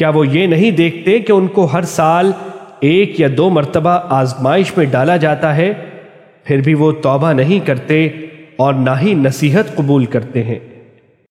کیا وہ یہ نہیں دیکھتے کہ ان کو ہر سال ایک یا دو مرتبہ آزمائش میں ڈالا جاتا ہے؟ پھر بھی وہ توبہ نہیں کرتے اور نہ ہی نصیحت قبول کرتے ہیں۔